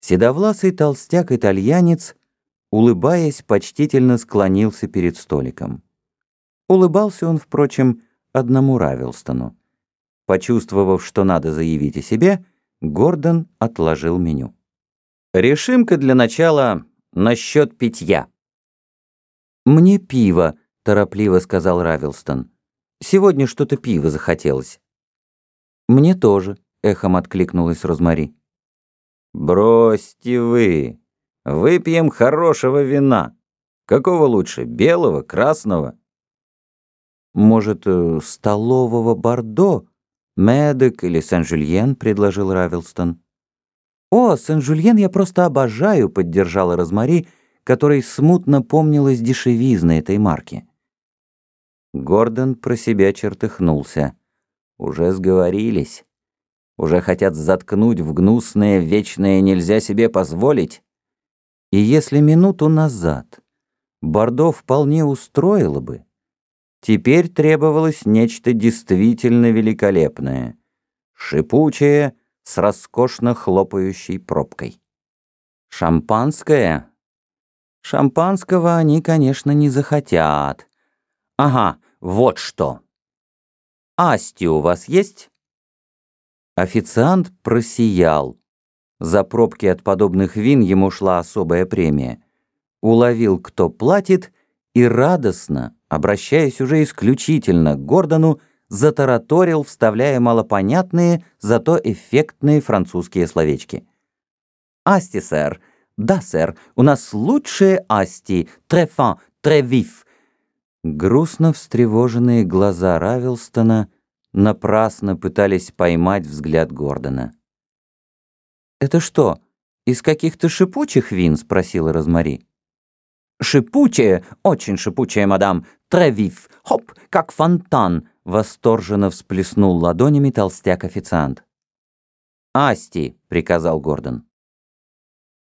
Седовласый толстяк-итальянец, улыбаясь, почтительно склонился перед столиком. Улыбался он, впрочем, одному Равилстону. Почувствовав, что надо заявить о себе, Гордон отложил меню. «Решимка для начала насчет питья». «Мне пиво», — торопливо сказал Равилстон. «Сегодня что-то пиво захотелось». «Мне тоже», — эхом откликнулась Розмари. «Бросьте вы! Выпьем хорошего вина. Какого лучше, белого, красного?» «Может, э, столового Бордо? Медок или Сен-Жюльен?» — предложил Равилстон. «О, Сен-Жюльен я просто обожаю», — поддержала Розмари, которой смутно помнилась дешевизна этой марки. Гордон про себя чертыхнулся. «Уже сговорились». Уже хотят заткнуть в гнусное вечное нельзя себе позволить. И если минуту назад Бордо вполне устроило бы, теперь требовалось нечто действительно великолепное, шипучее, с роскошно хлопающей пробкой. Шампанское? Шампанского они, конечно, не захотят. Ага, вот что. Асти у вас есть? Официант просиял. За пробки от подобных вин ему шла особая премия. Уловил, кто платит, и радостно, обращаясь уже исключительно к Гордону, затараторил, вставляя малопонятные, зато эффектные французские словечки. «Асти, сэр! Да, сэр, у нас лучшие асти! Трефан, тревив!» Грустно встревоженные глаза Равилстона — напрасно пытались поймать взгляд Гордона. «Это что, из каких-то шипучих вин?» — спросила Розмари. «Шипучее, очень шипучее, мадам, травив, хоп, как фонтан!» — восторженно всплеснул ладонями толстяк-официант. «Асти!» — приказал Гордон.